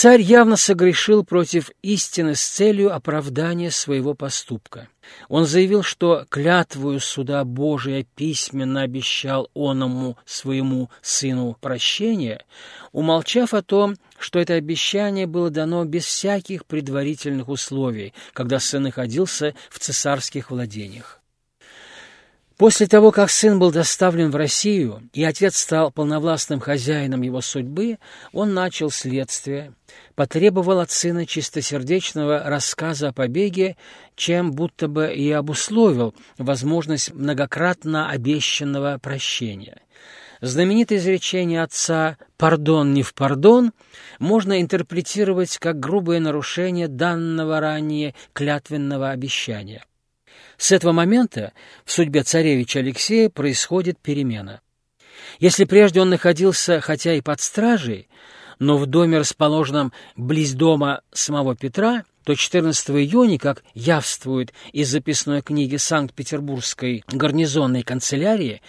Царь явно согрешил против истины с целью оправдания своего поступка. Он заявил, что клятвую суда Божия письменно обещал оному своему сыну прощения, умолчав о том, что это обещание было дано без всяких предварительных условий, когда сын находился в цесарских владениях. После того, как сын был доставлен в Россию, и отец стал полновластным хозяином его судьбы, он начал следствие, потребовал от сына чистосердечного рассказа о побеге, чем будто бы и обусловил возможность многократно обещанного прощения. Знаменитое изречение отца «пардон не в пардон» можно интерпретировать как грубое нарушение данного ранее клятвенного обещания. С этого момента в судьбе царевича Алексея происходит перемена. Если прежде он находился, хотя и под стражей, но в доме, расположенном близ дома самого Петра, то 14 июня, как явствует из записной книги Санкт-Петербургской гарнизонной канцелярии,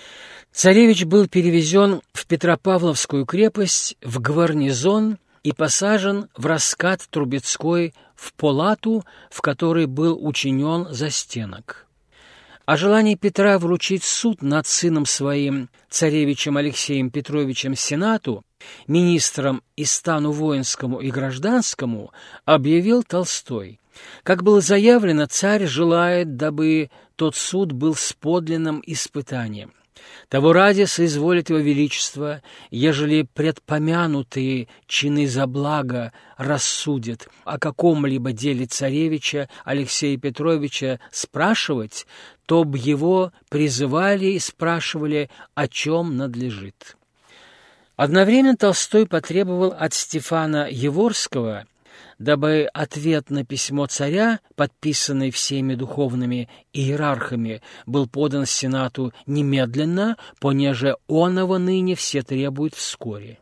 царевич был перевезен в Петропавловскую крепость в гарнизон и посажен в раскат Трубецкой в Полату, в которой был учинен застенок. О желании Петра вручить суд над сыном своим, царевичем Алексеем Петровичем Сенату, министром и стану воинскому и гражданскому, объявил Толстой. Как было заявлено, царь желает, дабы тот суд был с подлинным испытанием. Того ради соизволит его величество, ежели предпомянутые чины за благо рассудят о каком-либо деле царевича Алексея Петровича спрашивать, то б его призывали и спрашивали, о чем надлежит. Одновременно Толстой потребовал от Стефана Еворского дабы ответ на письмо царя, подписанный всеми духовными иерархами, был подан Сенату немедленно, понеже оного ныне все требуют вскоре.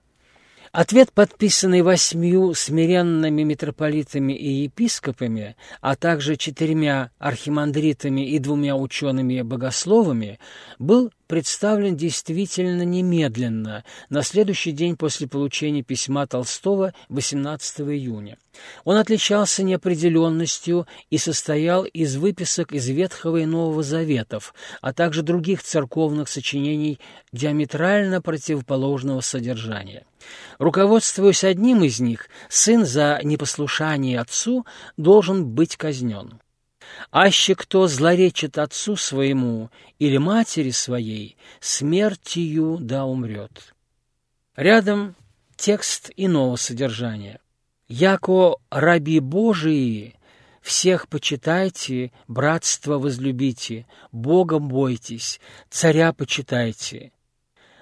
Ответ, подписанный восьмью смиренными митрополитами и епископами, а также четырьмя архимандритами и двумя учеными-богословами, был представлен действительно немедленно, на следующий день после получения письма Толстого 18 июня. Он отличался неопределенностью и состоял из выписок из Ветхого и Нового Заветов, а также других церковных сочинений диаметрально противоположного содержания. Руководствуясь одним из них, сын за непослушание отцу должен быть казнен. Аще кто злоречит отцу своему или матери своей, смертью да умрет. Рядом текст иного содержания. «Яко раби Божии, всех почитайте, братство возлюбите, Богом бойтесь, царя почитайте,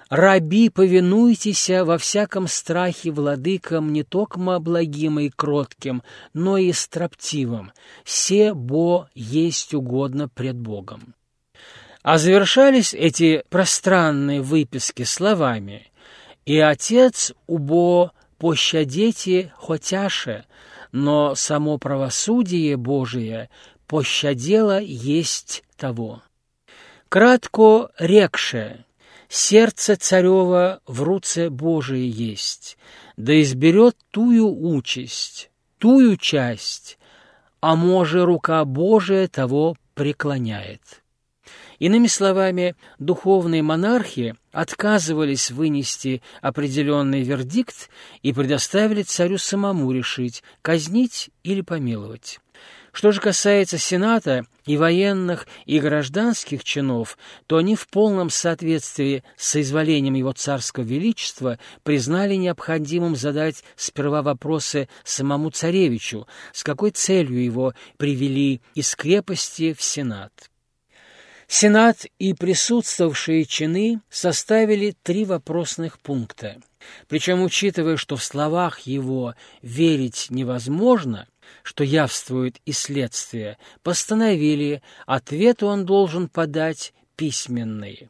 Раби, повинуйтесь во всяком страхе владыкам не токмо благим и кротким, но и строптивым. Все бо есть угодно пред Богом. А завершались эти пространные выписки словами «И отец убо пощадите хотяше, но само правосудие Божие пощадело есть того». Кратко рекше – Сердце царева в руце Божие есть, да изберет тую участь, тую часть, а може рука Божия того преклоняет. Иными словами, духовные монархи отказывались вынести определенный вердикт и предоставили царю самому решить, казнить или помиловать. Что же касается Сената и военных, и гражданских чинов, то они в полном соответствии с соизволением его царского величества признали необходимым задать сперва вопросы самому царевичу, с какой целью его привели из крепости в Сенат. Сенат и присутствовавшие чины составили три вопросных пункта. Причем, учитывая, что в словах его верить невозможно, что явствует и следствие, постановили, ответ он должен подать письменный.